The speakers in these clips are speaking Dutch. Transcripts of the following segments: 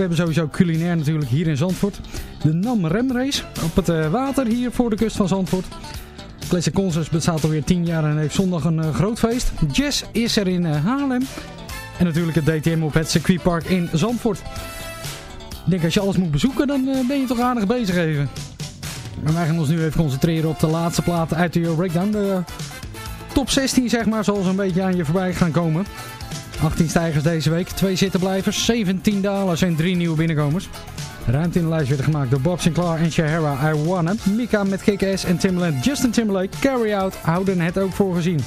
We hebben sowieso culinair natuurlijk hier in Zandvoort. De NAM Rem Race op het eh, water hier voor de kust van Zandvoort. Classic Concerts bestaat alweer 10 jaar en heeft zondag een uh, groot feest. Jazz is er in uh, Haarlem. En natuurlijk het DTM op het circuitpark in Zandvoort. Ik denk als je alles moet bezoeken, dan ben je toch aardig bezig even. Maar wij gaan ons nu even concentreren op de laatste platen uit de Euro Breakdown. De top 16 zeg maar, zal een beetje aan je voorbij gaan komen. 18 stijgers deze week, 2 zittenblijvers, 17 dalers en 3 nieuwe binnenkomers. Ruimte in de lijst werd gemaakt door Bob Sinclair en Shahara I Wanna. Mika met Kick-Ass en Timbaland, Justin Timberlake, Carry Out houden het ook voor gezien.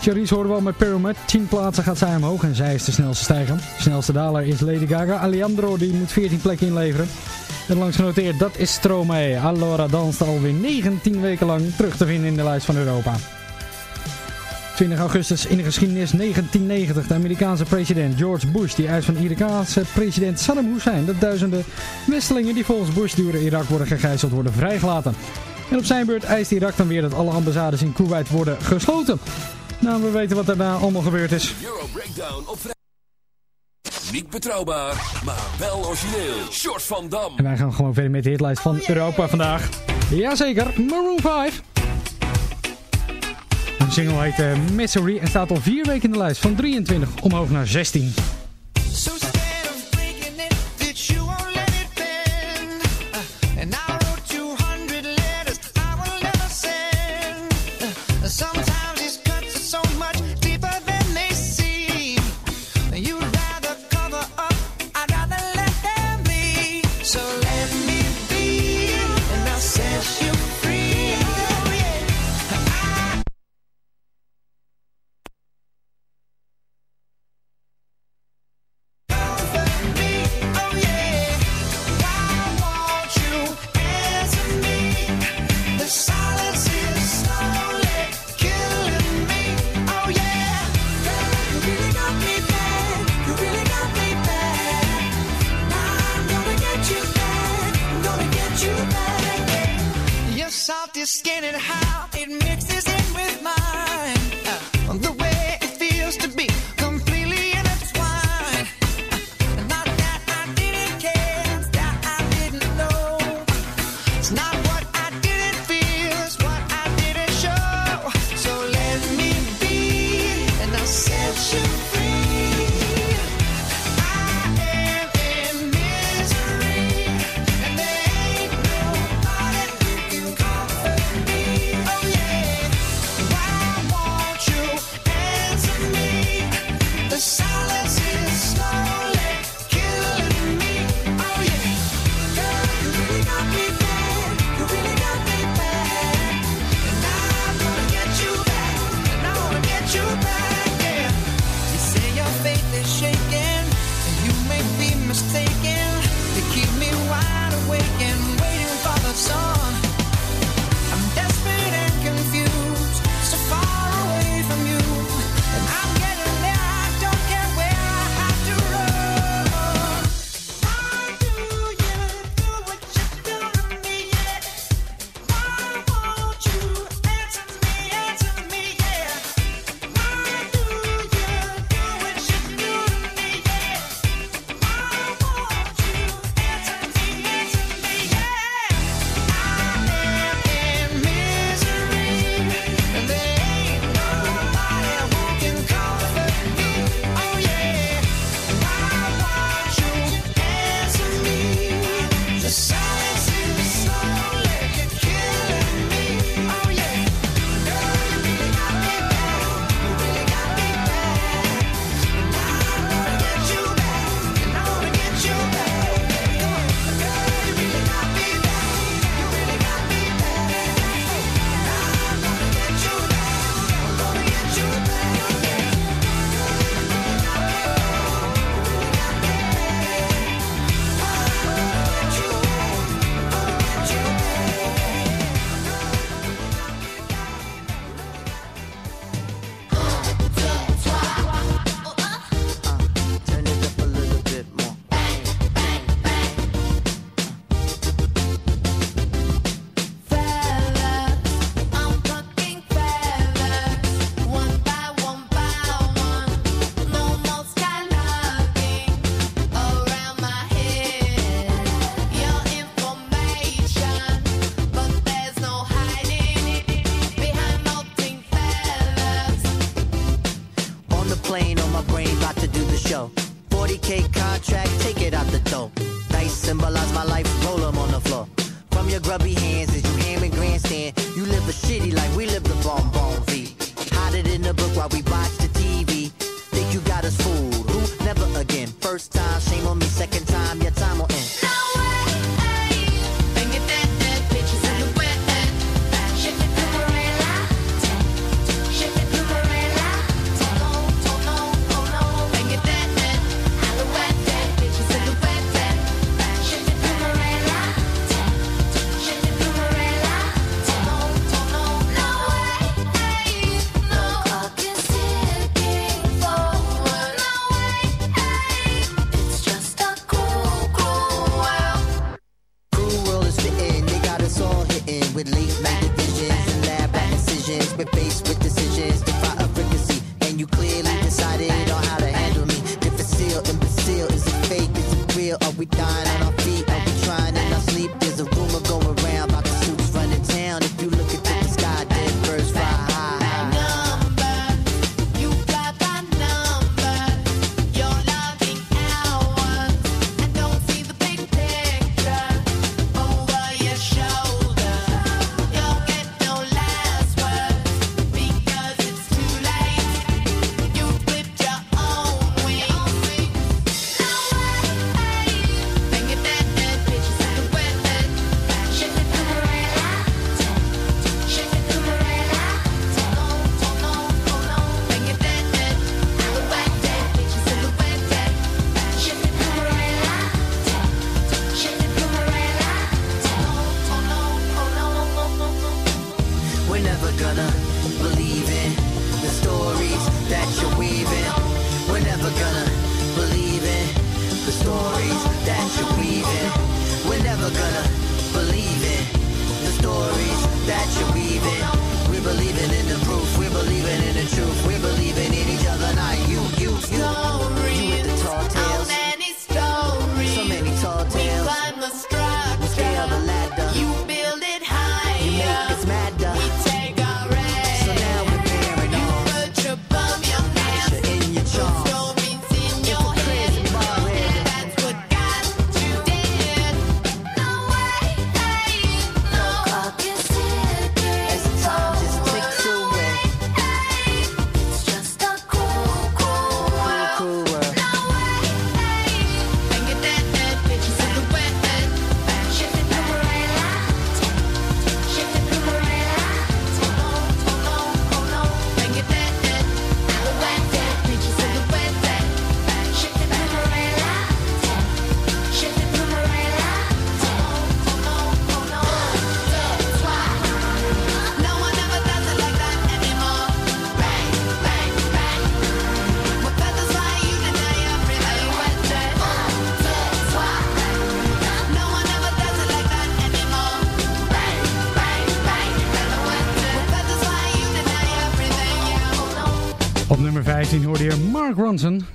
Charisse hoorde wel met Pyramid. 10 plaatsen gaat zij omhoog en zij is de snelste stijger. Snelste daler is Lady Gaga. Alejandro die moet 14 plekken inleveren. En langs genoteerd, dat is Stromae. Allora danst alweer 19 weken lang terug te vinden in de lijst van Europa. 20 augustus in de geschiedenis 1990. De Amerikaanse president George Bush die eist van de president Saddam Hussein dat duizenden wisselingen die volgens Bush dure Irak worden gegijzeld worden vrijgelaten. En op zijn beurt eist Irak dan weer dat alle ambassades in Kuwait worden gesloten. Nou, we weten wat daarna allemaal gebeurd is. Euro Breakdown op Niet betrouwbaar, maar wel origineel. Short van Dam. En wij gaan gewoon verder met de hitlijst van Europa vandaag. Jazeker, Maroon 5. De single heet uh, Misery en staat al vier weken in de lijst. Van 23 omhoog naar 16. though.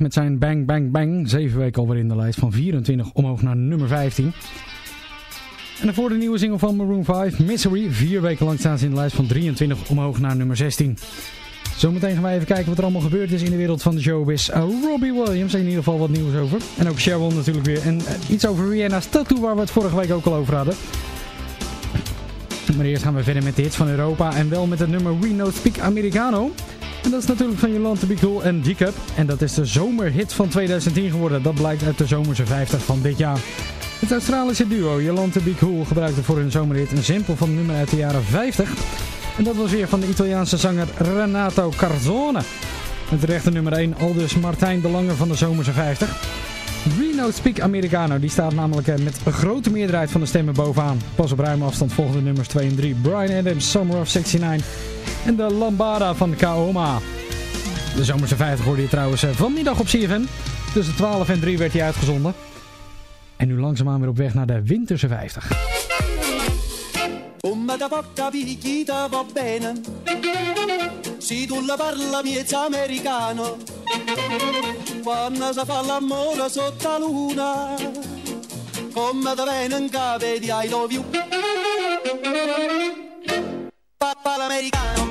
Met zijn Bang Bang Bang. Zeven weken alweer in de lijst van 24 omhoog naar nummer 15. En voor de nieuwe single van Maroon 5, Misery. Vier weken lang staan ze in de lijst van 23 omhoog naar nummer 16. Zometeen gaan wij even kijken wat er allemaal gebeurd is in de wereld van de showbiz. Uh, Robbie Williams, in ieder geval wat nieuws over. En ook Sharon natuurlijk weer. En uh, iets over Rihanna's tattoo waar we het vorige week ook al over hadden. Maar eerst gaan we verder met de hits van Europa. En wel met het nummer We No Speak Americano. En dat is natuurlijk van Jolante Be Cool en D-Cup. En dat is de zomerhit van 2010 geworden. Dat blijkt uit de zomerse 50 van dit jaar. Het Australische duo Jolante Be Cool gebruikte voor hun zomerhit een simpel van nummer uit de jaren 50. En dat was weer van de Italiaanse zanger Renato Carzone. Met rechte nummer 1 aldus Martijn de Lange van de zomerse 50. Reno Speak Americano, die staat namelijk eh, met een grote meerderheid van de stemmen bovenaan. Pas op ruime afstand volgende nummers 2 en 3. Brian Adams, Summer of 69 en de Lambada van Kaoma. De zomerse 50 hoorde je trouwens eh, vanmiddag op CFM. Tussen 12 en 3 werd hij uitgezonden. En nu langzaamaan weer op weg naar de winterse 50. Come da porta picchita va bene Si tu la parla miezza americano Quando si fa l'amore sotto la luna Come da bene in capo di I love you Papa l'americano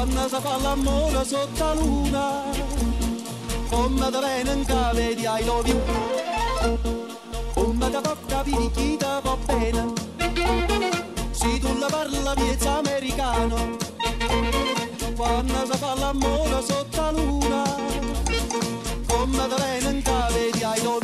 quando si fa l'amore sotto la luna, come da bene in cave di I love you. Come da porca pirichita va bene, se tu la parla miezza americano, quando si fa l'amore sotto la luna, come da bene in cave di I love you.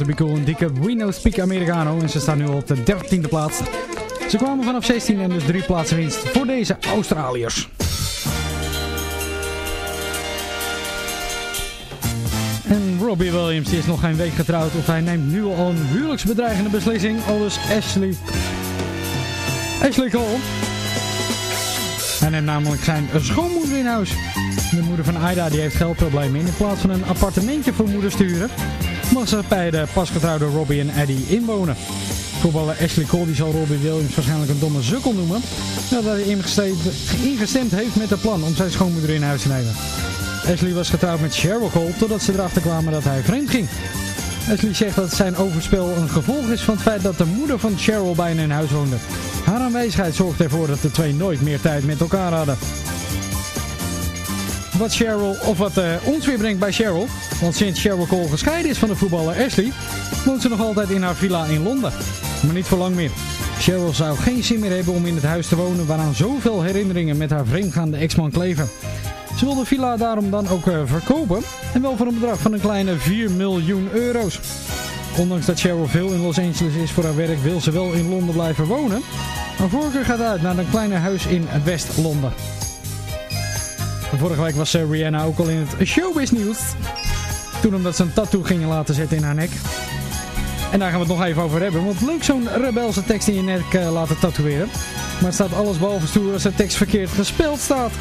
Erover gedaan. Jolante Bicool en dikke We Speak Americano. En ze staan nu op de 13e plaats. Ze kwamen vanaf 16 en dus drie plaatsen winst voor deze Australiërs. En Robbie Williams is nog geen week getrouwd of hij neemt nu al een huwelijksbedreigende beslissing. Al dus Ashley, Ashley Cole. Hij neemt namelijk zijn schoonmoeder in huis. De moeder van Aida die heeft geldproblemen. En in plaats van een appartementje voor moeder sturen, mag ze bij de pasgetrouwde Robbie en Eddie inwonen. Voetballer Ashley Cole die zal Robbie Williams waarschijnlijk een domme sukkel noemen. Nadat hij ingestemd, heeft met het plan om zijn schoonmoeder in huis te nemen. Ashley was getrouwd met Cheryl Cole totdat ze erachter kwamen dat hij vreemd ging. Ashley zegt dat zijn overspel een gevolg is van het feit dat de moeder van Cheryl bij hen in huis woonde. Haar aanwezigheid zorgde ervoor dat de twee nooit meer tijd met elkaar hadden. Wat Cheryl, of wat eh, ons weer brengt bij Cheryl. Want sinds Cheryl Cole gescheiden is van de voetballer Ashley, woont ze nog altijd in haar villa in Londen. Maar niet voor lang meer. Cheryl zou geen zin meer hebben om in het huis te wonen waaraan zoveel herinneringen met haar vreemdgaande ex-man kleven. Ze wil de villa daarom dan ook eh, verkopen. En wel voor een bedrag van een kleine 4 miljoen euro's. Ondanks dat Cheryl veel in Los Angeles is voor haar werk, wil ze wel in Londen blijven wonen. Haar voorkeur gaat uit naar een kleine huis in West-Londen. Vorige week was eh, Rihanna ook al in het showbiz nieuws. Toen omdat ze een tattoo gingen laten zetten in haar nek. En daar gaan we het nog even over hebben. Want leuk zo'n rebelse tekst in je nek eh, laten tatoeëren. Maar het staat alles behalve stoer als de tekst verkeerd gespeld staat.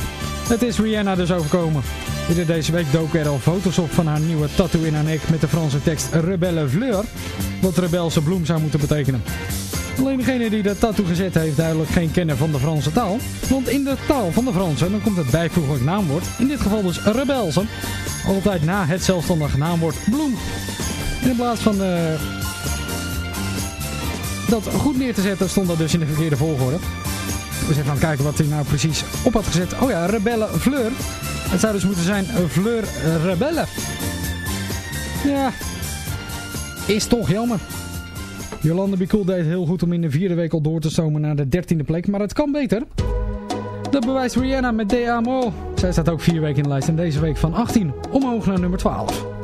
Het is Rihanna dus overkomen. Eerder deze week doken er al foto's op van haar nieuwe tattoo in haar nek met de Franse tekst Rebelle Fleur. Wat rebelse bloem zou moeten betekenen. Alleen degene die de tattoo gezet heeft duidelijk geen kenner van de Franse taal. Want in de taal van de Fransen dan komt het bijvoeglijk naamwoord, in dit geval dus rebelse, altijd na het zelfstandige naamwoord bloem. In plaats van uh, dat goed neer te zetten stond dat dus in de verkeerde volgorde. We zijn gaan kijken wat hij nou precies op had gezet. Oh ja, Rebelle Fleur. Het zou dus moeten zijn Fleur Rebelle. Ja, is toch jammer. Jolande Bicool deed heel goed om in de vierde week al door te stomen naar de dertiende plek. Maar het kan beter. Dat bewijst Rihanna met De Amo. Zij staat ook vier weken in de lijst en deze week van 18 omhoog naar nummer 12.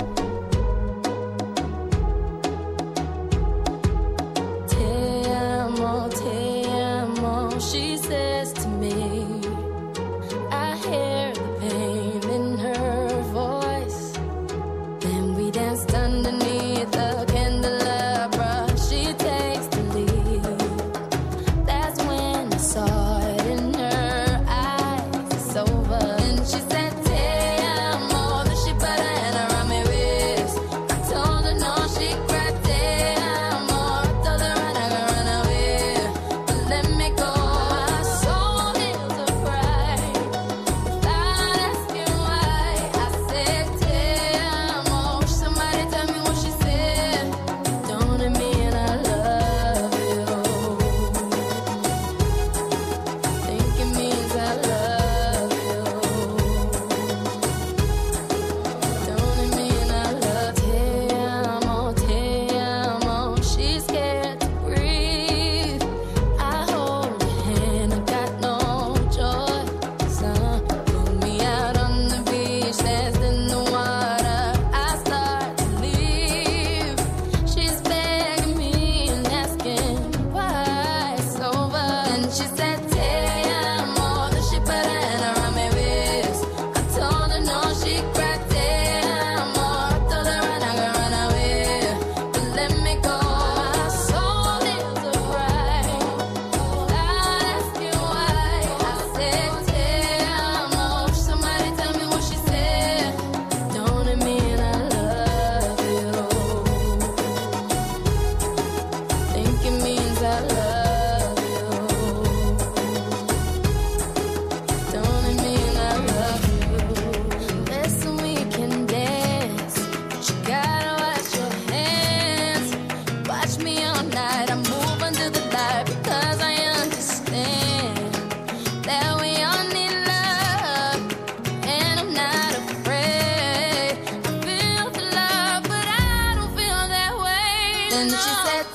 And She said,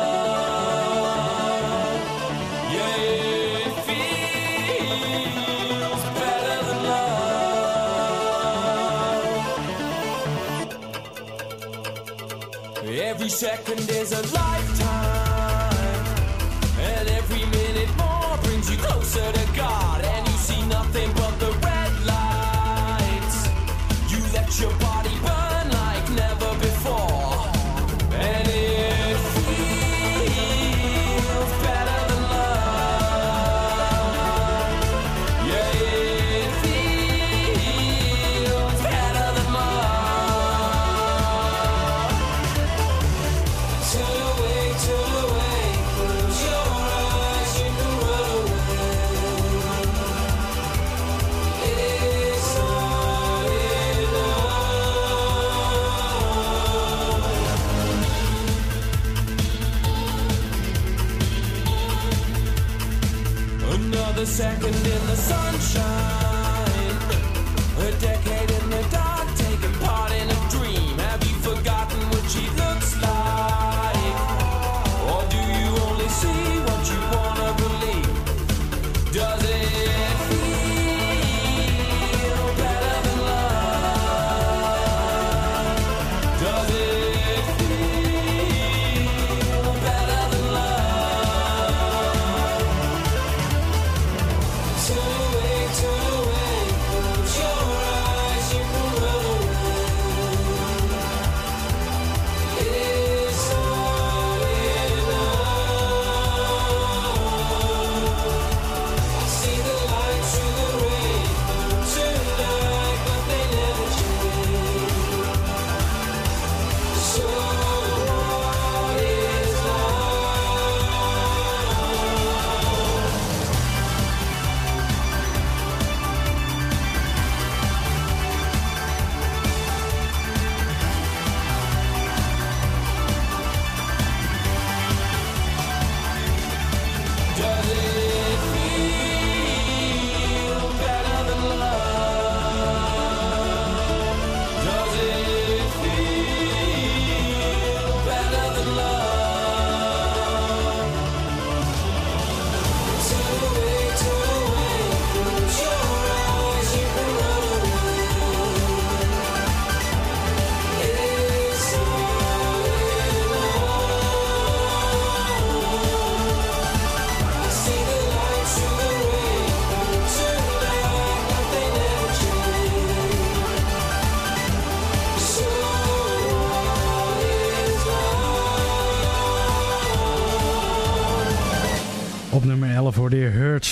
Second is a lifetime,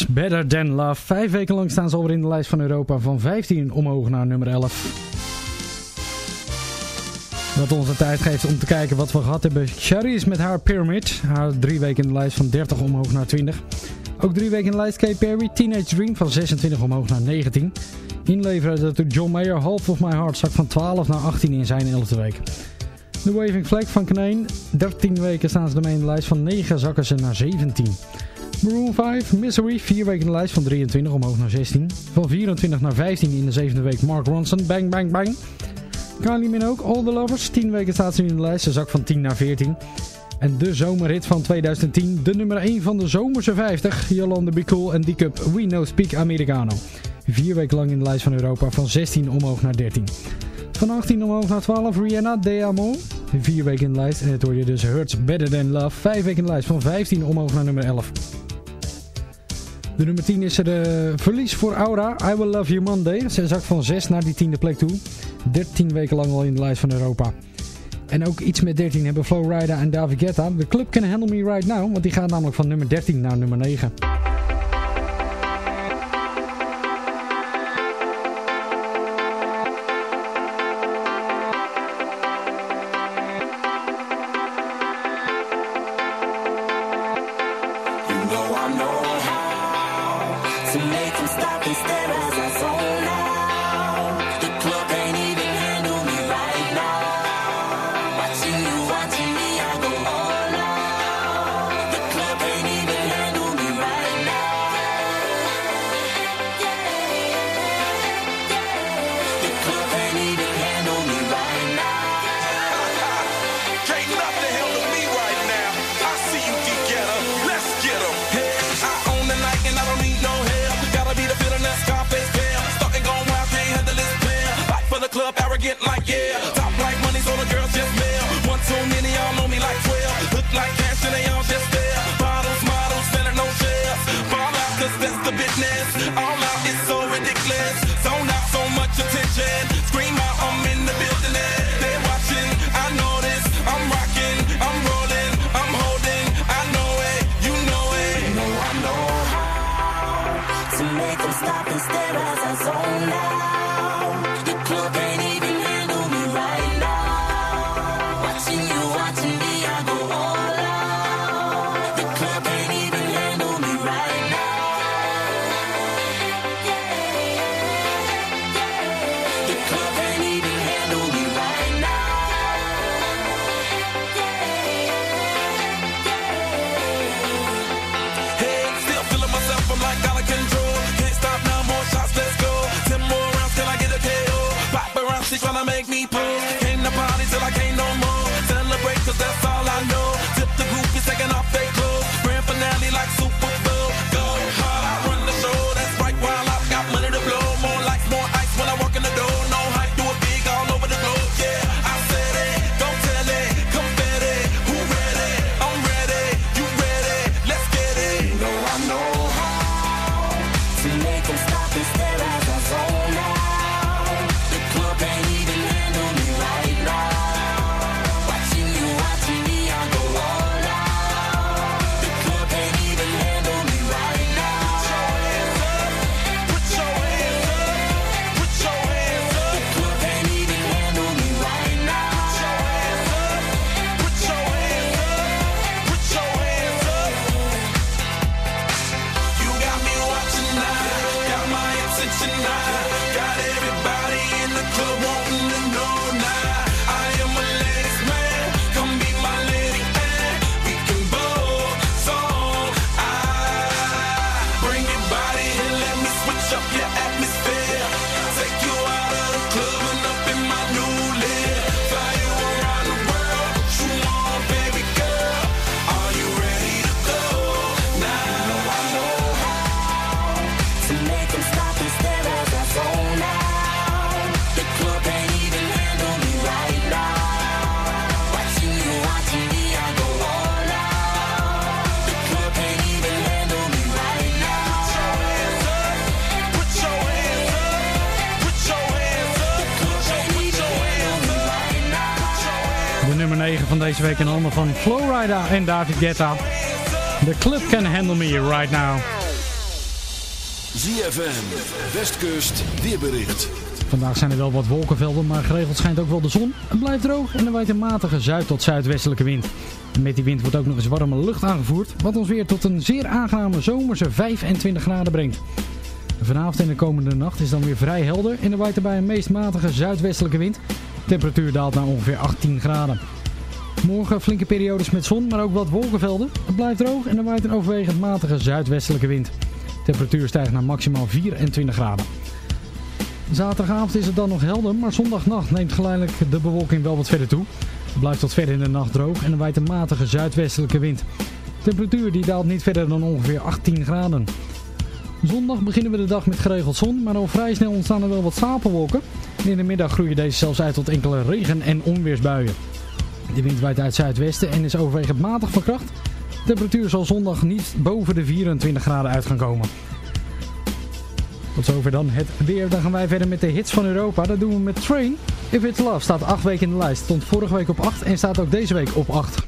Better Than Love. Vijf weken lang staan ze alweer in de lijst van Europa. Van 15 omhoog naar nummer 11. Wat ons de tijd geeft om te kijken wat we gehad hebben. Charisse met haar Pyramid. Haar drie weken in de lijst van 30 omhoog naar 20. Ook drie weken in de lijst Kate Perry. Teenage Dream van 26 omhoog naar 19. Inleveren dat door John Mayer. Half of My Heart zak van 12 naar 18 in zijn 11e week. De Waving Flag van Kneen. 13 weken staan ze ermee in de lijst. Van 9 zakken ze naar 17. Maroon 5, Misery, 4 weken in de lijst van 23 omhoog naar 16. Van 24 naar 15 in de zevende week Mark Ronson, Bang Bang Bang. Kylie Minogue, All The Lovers, 10 weken staat ze in de lijst, ze zak van 10 naar 14. En de zomerhit van 2010, de nummer 1 van de zomerse 50, Jolande Be Cool en D-Cup We No Speak Americano. Vier weken lang in de lijst van Europa, van 16 omhoog naar 13. Van 18 omhoog naar 12, Rihanna, De Amo. Vier weken in de lijst en het hoor je dus Hurts Better Than Love. Vijf weken in de lijst, van 15 omhoog naar nummer 11. De nummer 10 is er de verlies voor Aura, I Will Love You Monday. Ze zakt van 6 naar die tiende plek toe. 13 weken lang al in de lijst van Europa. En ook iets met 13 hebben Flowrider en David Guetta. De club Can Handle Me Right Now, want die gaat namelijk van nummer 13 naar nummer 9. Van deze week in handen van Flowrider en David Guetta. The club can handle me right now. ZFM, Westkust, weerbericht. Vandaag zijn er wel wat wolkenvelden, maar geregeld schijnt ook wel de zon. Het blijft droog en er waait een matige zuid- tot zuidwestelijke wind. En met die wind wordt ook nog eens warme lucht aangevoerd, wat ons weer tot een zeer aangename zomerse 25 graden brengt. Vanavond en de komende nacht is dan weer vrij helder en er waait erbij een meest matige zuidwestelijke wind. De temperatuur daalt naar ongeveer 18 graden. Morgen flinke periodes met zon, maar ook wat wolkenvelden. Het blijft droog en er waait een overwegend matige zuidwestelijke wind. De temperatuur stijgt naar maximaal 24 graden. Zaterdagavond is het dan nog helder, maar zondagnacht neemt geleidelijk de bewolking wel wat verder toe. Het blijft tot ver in de nacht droog en er waait een matige zuidwestelijke wind. De temperatuur die daalt niet verder dan ongeveer 18 graden. Zondag beginnen we de dag met geregeld zon, maar al vrij snel ontstaan er wel wat stapelwolken. En in de middag groeien deze zelfs uit tot enkele regen- en onweersbuien. De wind waait uit zuidwesten en is overwegend matig van kracht. De temperatuur zal zondag niet boven de 24 graden uit gaan komen. Tot zover dan het weer. Dan gaan wij verder met de hits van Europa. Dat doen we met Train. If It's Love staat 8 weken in de lijst. Stond vorige week op 8 en staat ook deze week op 8.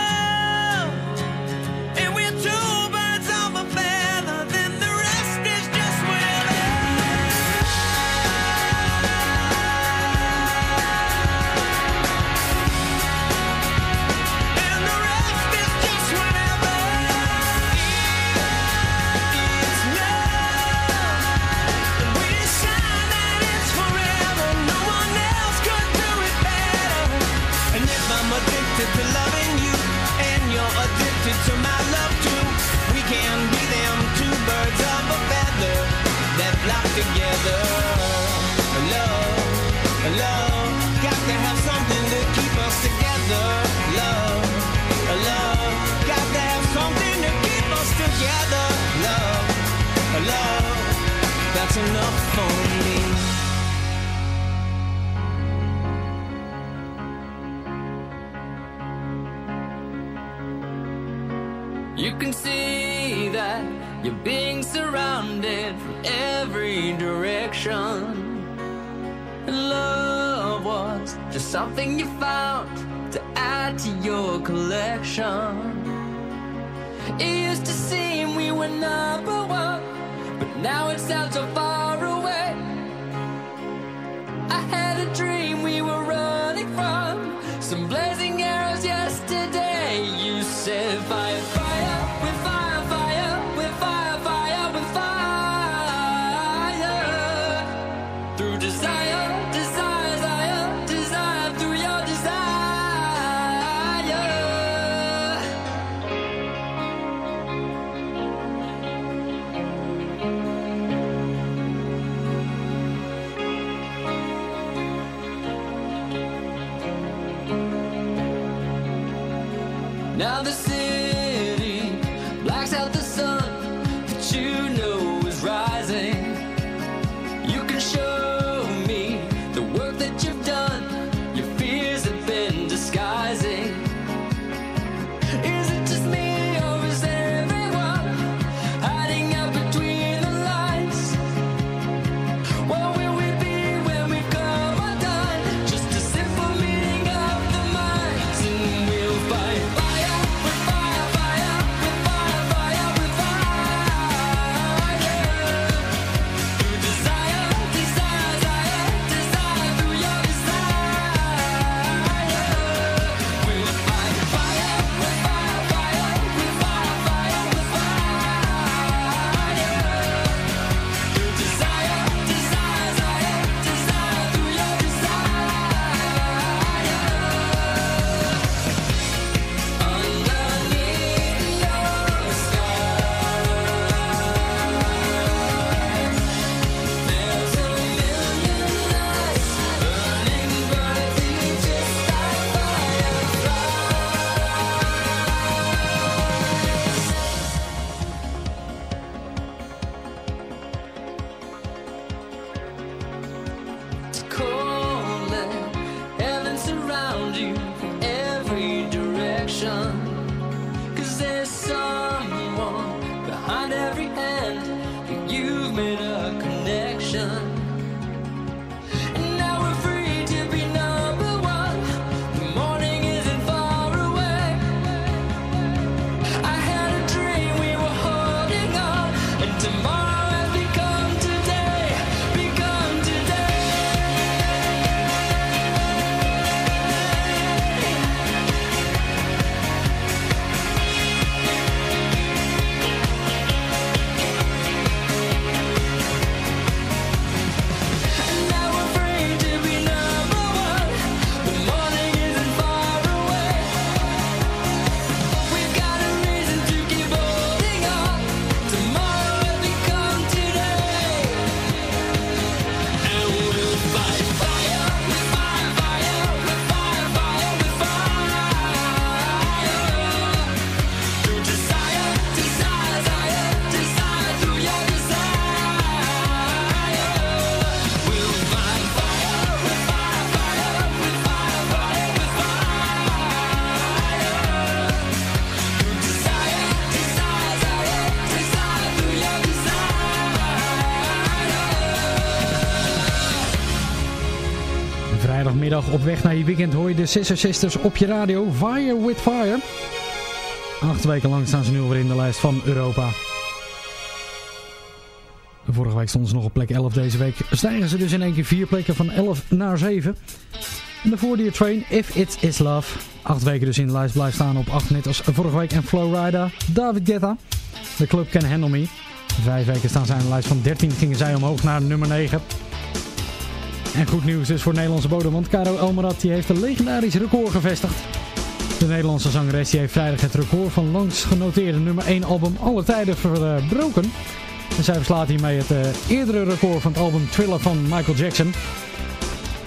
together. Love, love, got to have something to keep us together. Love, love, got to have something to keep us together. Love, love, that's enough for me. You can see That you're being surrounded from every direction. And love was just something you found to add to your collection. It used to seem we were number one, but now it sounds so far Vrijdagmiddag op weg naar je weekend hoor je de Sister Sisters op je radio. Fire with Fire. Acht weken lang staan ze nu alweer in de lijst van Europa. Vorige week stonden ze nog op plek 11 deze week. Stijgen ze dus in één keer vier plekken van 11 naar 7. En de Dear Train, If It Is Love. Acht weken dus in de lijst blijft staan op 8 net als vorige week. En Flowrider, David Guetta. De club Can Handle Me. Vijf weken staan zij in de lijst van 13 gingen zij omhoog naar nummer 9. En goed nieuws dus voor Nederlandse bodem, want Caro Elmerat die heeft een legendarisch record gevestigd. De Nederlandse zangeres die heeft vrijdag het record van langs genoteerde nummer 1 album alle tijden verbroken. En zij verslaat hiermee het eh, eerdere record van het album Thriller van Michael Jackson.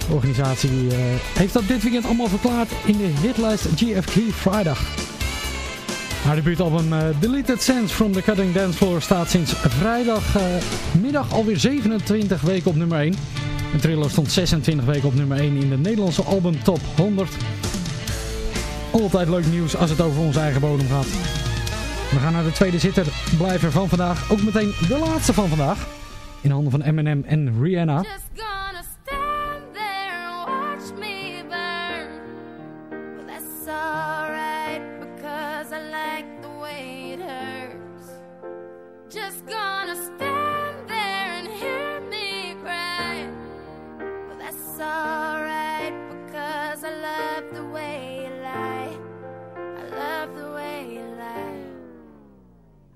De organisatie eh, heeft dat dit weekend allemaal verklaard in de hitlijst GFK Vrijdag. Haar debuutalbum eh, Deleted Sense from the Cutting Dance Floor staat sinds vrijdagmiddag alweer 27 weken op nummer 1. De thriller stond 26 weken op nummer 1 in de Nederlandse album Top 100. Altijd leuk nieuws als het over onze eigen bodem gaat. We gaan naar de tweede zitter, blijver van vandaag. Ook meteen de laatste van vandaag. In handen van Eminem en Rihanna.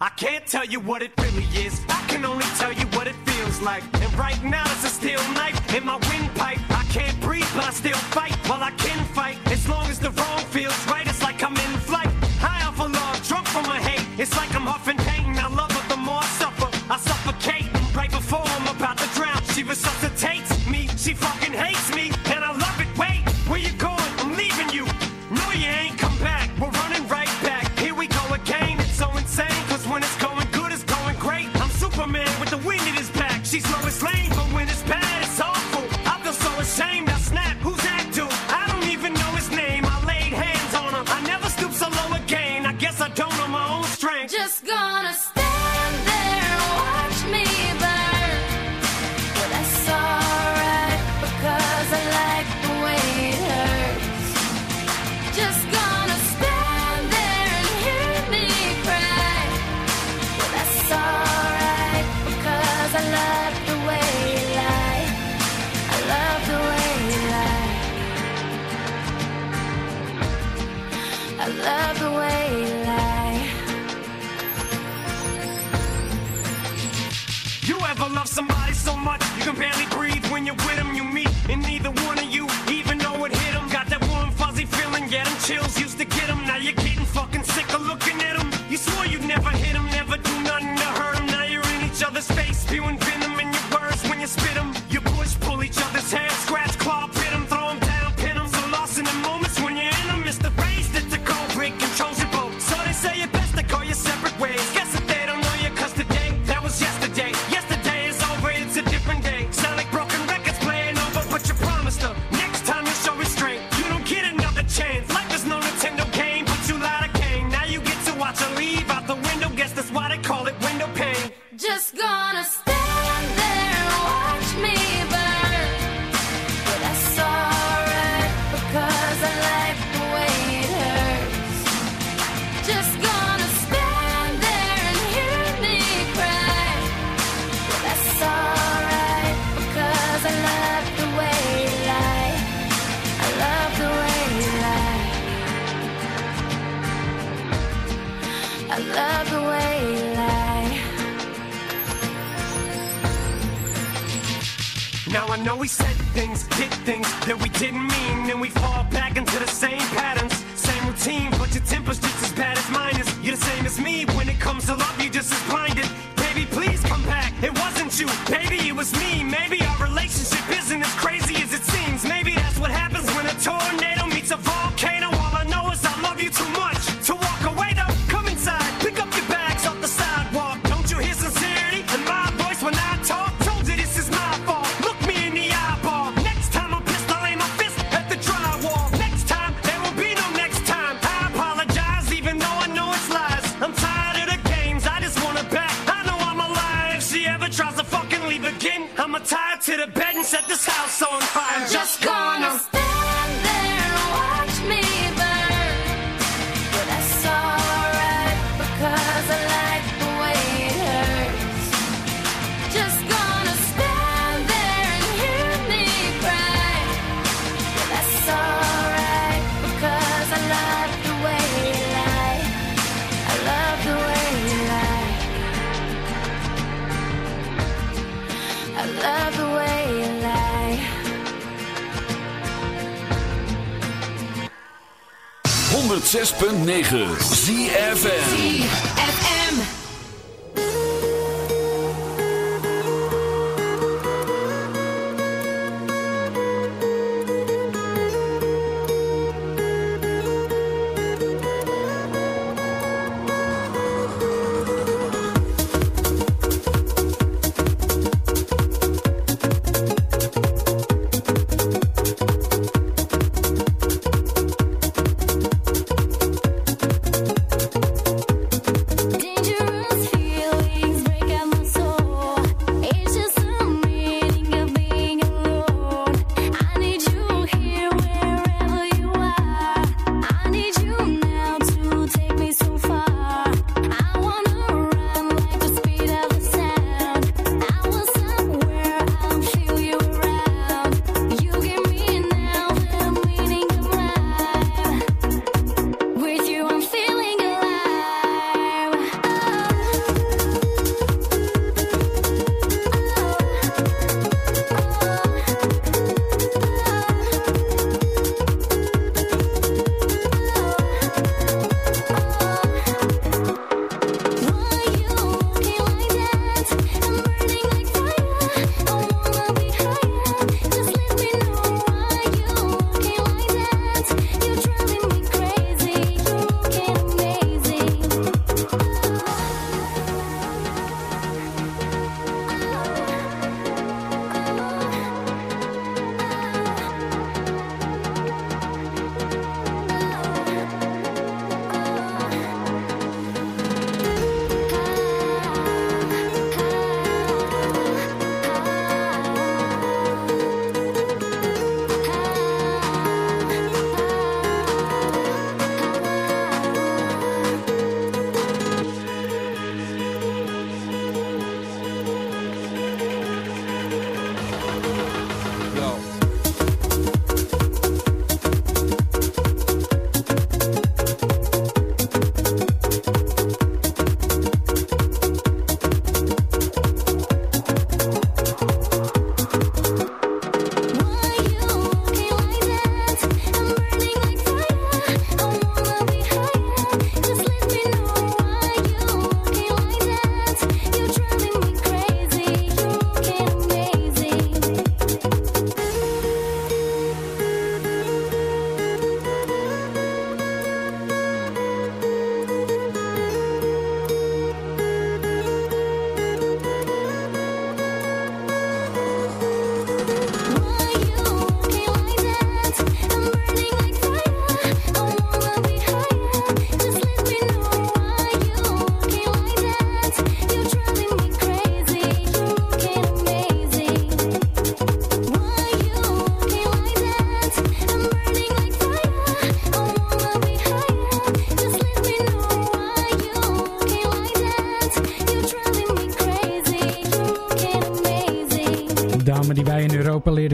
I can't tell you what it really is. I can only tell you what it feels like. And right now it's a steel knife in my windpipe. I can't breathe, but I still fight. Well, I can fight as long as the wrong feels right. It's like I'm in flight, high off a log, drunk from my hate. It's like I'm huffing. things, did things that we didn't mean, and we fall back into the same Way 106.9 ZFN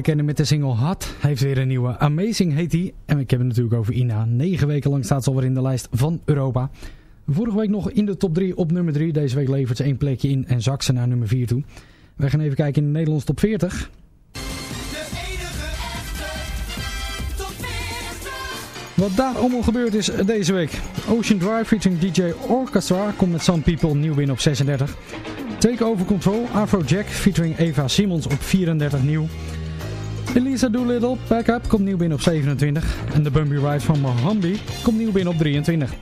kennen met de single Hot heeft weer een nieuwe. Amazing heet die. En ik heb het natuurlijk over Ina. Negen weken lang staat ze alweer in de lijst van Europa. Vorige week nog in de top 3 op nummer 3. Deze week levert ze één plekje in en zakt ze naar nummer 4 toe. Wij gaan even kijken in de Nederlands top 40. De enige echte top 40. Wat daar allemaal gebeurd is deze week. Ocean Drive featuring DJ Orchestra komt met Some People nieuw binnen op 36. Take Over Control, Afrojack featuring Eva Simons op 34 nieuw. Elisa Doolittle, Back Up, komt nieuw binnen op 27. En de Bumpy Ride van Mohambi komt nieuw binnen op 23.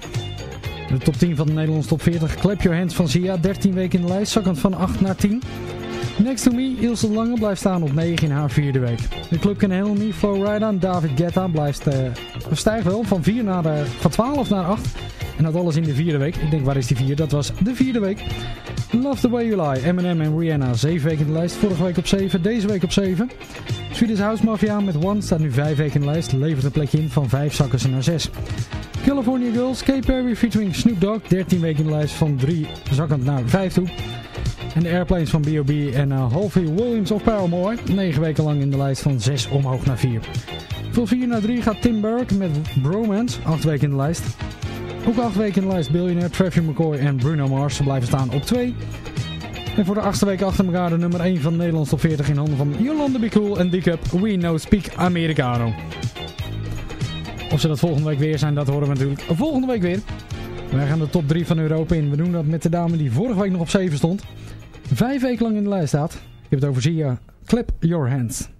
De top 10 van de Nederlandse top 40. Clap Your Hands van Sia, 13 weken in de lijst, zakkend van 8 naar 10. Next to Me, Ilse Lange blijft staan op 9 in haar vierde week. De Club Can Handle Me, Flow Rider, David Guetta blijft, uh, stijgt wel van, 4 naar de, van 12 naar 8. En dat alles in de vierde week. Ik denk, waar is die vier? Dat was de vierde week. Love the Way You Lie, Eminem en Rihanna. 7 weken in de lijst. Vorige week op 7, deze week op 7. Swedish House Mafia met One staat nu 5 weken in de lijst. Levert een plekje in van 5 zakken ze naar 6. California Girls, Kate Perry featuring Snoop Dogg. 13 weken in de lijst van 3 zakkend naar 5 toe. En de Airplanes van B.O.B. en uh, Halvey Williams of Paramore. 9 weken lang in de lijst van 6 omhoog naar 4. Van 4 naar 3 gaat Tim Burke met Bromance. 8 weken in de lijst. Ook 8 weken in de lijst Billionaire, Travis McCoy en Bruno Mars blijven staan op 2. En voor de achtste week achter elkaar de nummer 1 van Nederlands top 40 in handen van Yolanda Be Cool en Dick Up We Know Speak Americano. Of ze dat volgende week weer zijn, dat horen we natuurlijk volgende week weer. Wij gaan de top 3 van Europa in. We doen dat met de dame die vorige week nog op 7 stond. Vijf weken lang in de lijst staat. Ik heb het over Zia. Clap Your Hands.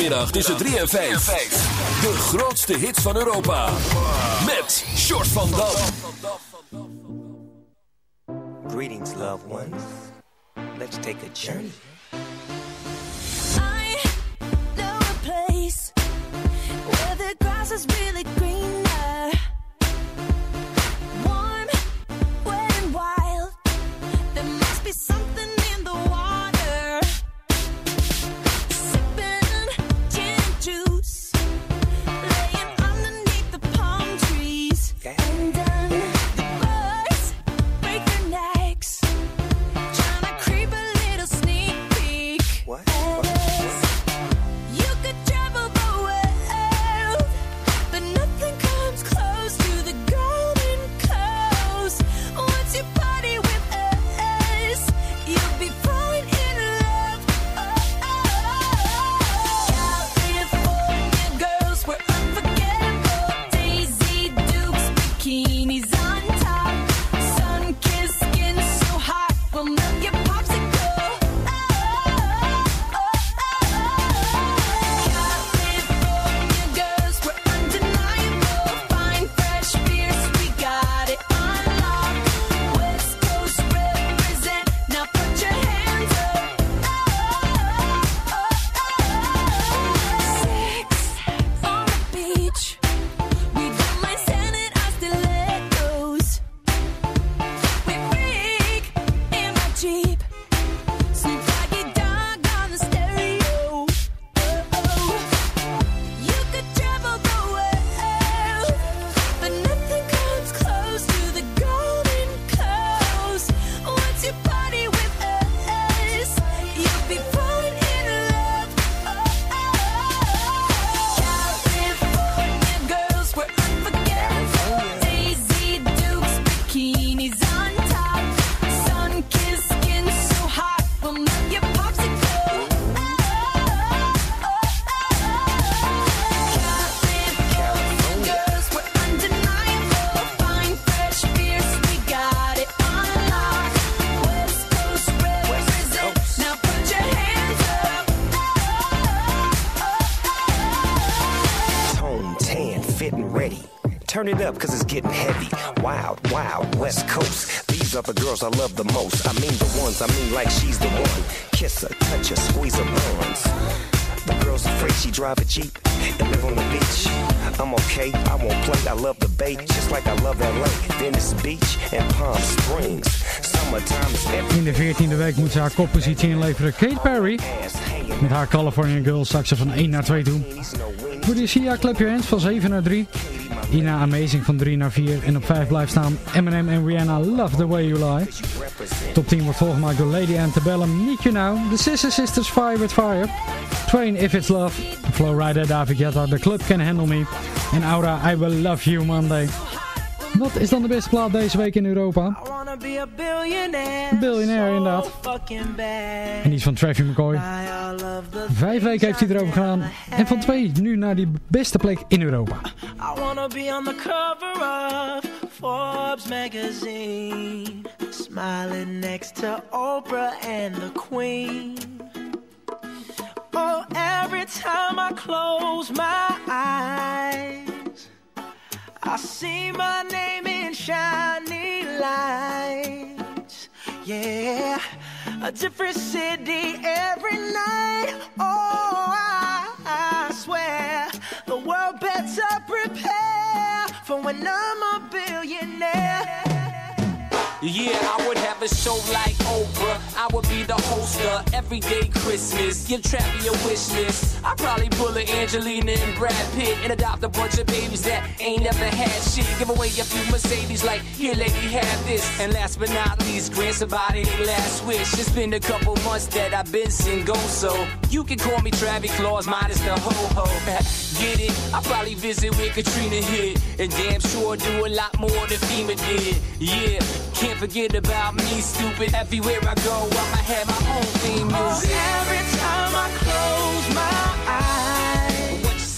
Vrijdagmiddag tussen 3 en 5. De grootste hits van Europa. Met Short van Dam. Greetings, loved ones. Let's take a journey. I know a place where the grass is really girls I love the most. I mean the ones, I mean like she's the one. Kiss her, touch her, squeeze her buns. The girl's afraid she drive a Jeep and live on the beach. I'm okay, I won't play. I love the bay, just like I love LA. Venice Beach and Palm Springs. Summertime is In de 14e week moet ze haar koppositie inleveren. Kate Perry met haar California Girls zak ze van 1 naar 2 toe. He's no wing. Voor de Sia Clap Your Hands van 7 naar 3. Ina Amazing van 3 naar 4. En op 5 blijft staan Eminem en Rihanna. Love The Way You Lie. Top 10 wordt volgemaakt door Lady Antebellum, Need You Now, The Sister Sisters Fire With Fire, Twain If It's Love, Flowrider David Guetta, The Club Can Handle Me. En Aura I Will Love You Monday. Wat is dan de beste plaat deze week in Europa? Billionaire. Inderdaad. En die is van Travis McCoy. Vijf weken heeft hij erover gedaan. En van twee nu naar die beste plek in Europa. I wanna be on the cover of Forbes magazine, smiling next to Oprah and the Queen. Oh, every time I close my eyes, I see my name in shiny lights. Yeah, a different city every night. Oh, I, I swear the world better prepare for when I'm a billionaire. Yeah, I would have a show like Oprah. I would be the host of Everyday Christmas. Give Travi a wish list. I'd probably pull a Angelina and Brad Pitt and adopt a bunch of babies that ain't never had shit. Give away a few Mercedes, like, here, lady, have this. And last but not least, grant somebody their last wish. It's been a couple months that I've been single, so you can call me Travi Claus, minus the ho ho. Get it? I probably visit where Katrina hit, and damn sure do a lot more than FEMA did. Yeah, can't forget about me, stupid. Everywhere I go, I'ma have my own theme music. Oh, every time I close my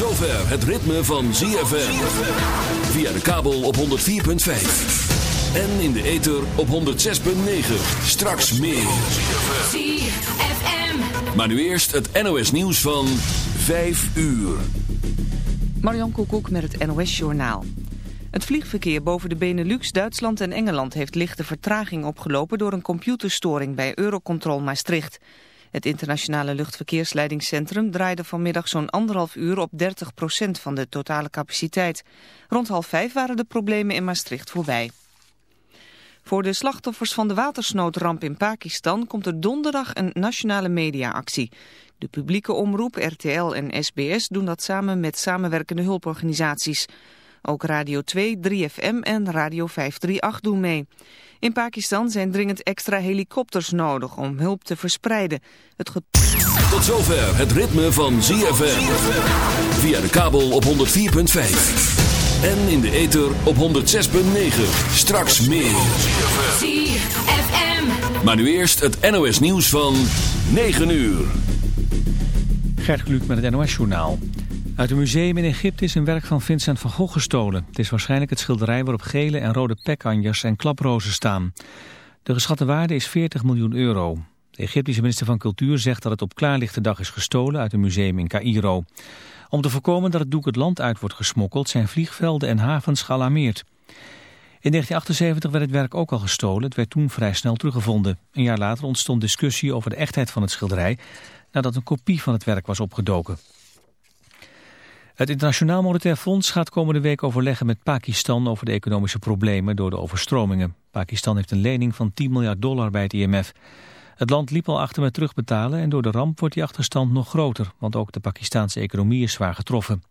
Zover het ritme van ZFM. Via de kabel op 104.5. En in de ether op 106.9. Straks meer. ZFM. Maar nu eerst het NOS nieuws van 5 uur. Marion Koekoek met het NOS Journaal. Het vliegverkeer boven de Benelux, Duitsland en Engeland heeft lichte vertraging opgelopen door een computerstoring bij Eurocontrol Maastricht. Het internationale luchtverkeersleidingscentrum draaide vanmiddag zo'n anderhalf uur op 30% van de totale capaciteit. Rond half vijf waren de problemen in Maastricht voorbij. Voor de slachtoffers van de watersnoodramp in Pakistan komt er donderdag een nationale mediaactie. De publieke omroep, RTL en SBS doen dat samen met samenwerkende hulporganisaties. Ook Radio 2, 3FM en Radio 538 doen mee. In Pakistan zijn dringend extra helikopters nodig om hulp te verspreiden. Het Tot zover het ritme van ZFM. Via de kabel op 104.5. En in de ether op 106.9. Straks meer. ZFM. Maar nu eerst het NOS nieuws van 9 uur. Gert Kluk met het NOS-journaal. Uit een museum in Egypte is een werk van Vincent van Gogh gestolen. Het is waarschijnlijk het schilderij waarop gele en rode pekanjers en klaprozen staan. De geschatte waarde is 40 miljoen euro. De Egyptische minister van Cultuur zegt dat het op klaarlichte dag is gestolen uit een museum in Cairo. Om te voorkomen dat het doek het land uit wordt gesmokkeld zijn vliegvelden en havens gealarmeerd. In 1978 werd het werk ook al gestolen. Het werd toen vrij snel teruggevonden. Een jaar later ontstond discussie over de echtheid van het schilderij... nadat een kopie van het werk was opgedoken. Het Internationaal Monetair Fonds gaat komende week overleggen met Pakistan over de economische problemen door de overstromingen. Pakistan heeft een lening van 10 miljard dollar bij het IMF. Het land liep al achter met terugbetalen en door de ramp wordt die achterstand nog groter, want ook de Pakistanse economie is zwaar getroffen.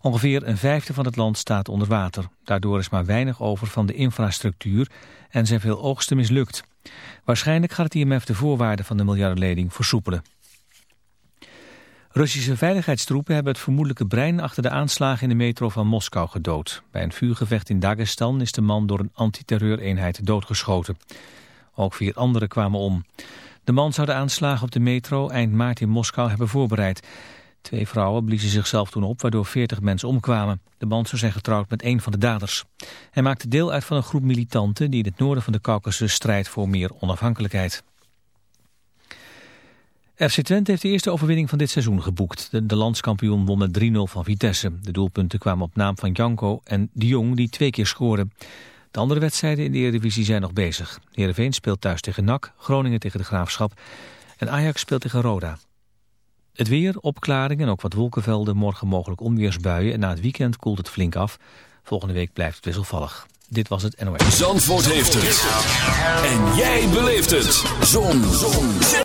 Ongeveer een vijfde van het land staat onder water. Daardoor is maar weinig over van de infrastructuur en zijn veel oogsten mislukt. Waarschijnlijk gaat het IMF de voorwaarden van de miljardenlening versoepelen. Russische veiligheidstroepen hebben het vermoedelijke brein achter de aanslagen in de metro van Moskou gedood. Bij een vuurgevecht in Dagestan is de man door een antiterreureenheid doodgeschoten. Ook vier anderen kwamen om. De man zou de aanslagen op de metro eind maart in Moskou hebben voorbereid. Twee vrouwen bliezen zichzelf toen op, waardoor 40 mensen omkwamen. De man zou zijn getrouwd met een van de daders. Hij maakte deel uit van een groep militanten die in het noorden van de Caucasus strijdt voor meer onafhankelijkheid. FC Twente heeft de eerste overwinning van dit seizoen geboekt. De, landskampioen won met 3-0 van Vitesse. De doelpunten kwamen op naam van Janko en De Jong die twee keer scoorden. De andere wedstrijden in de Eredivisie zijn nog bezig. Heerenveen speelt thuis tegen NAC, Groningen tegen de Graafschap en Ajax speelt tegen Roda. Het weer, opklaring en ook wat wolkenvelden, morgen mogelijk onweersbuien en na het weekend koelt het flink af. Volgende week blijft het wisselvallig. Dit was het NOS. Zandvoort heeft het. En jij beleeft het. Zon. Zon.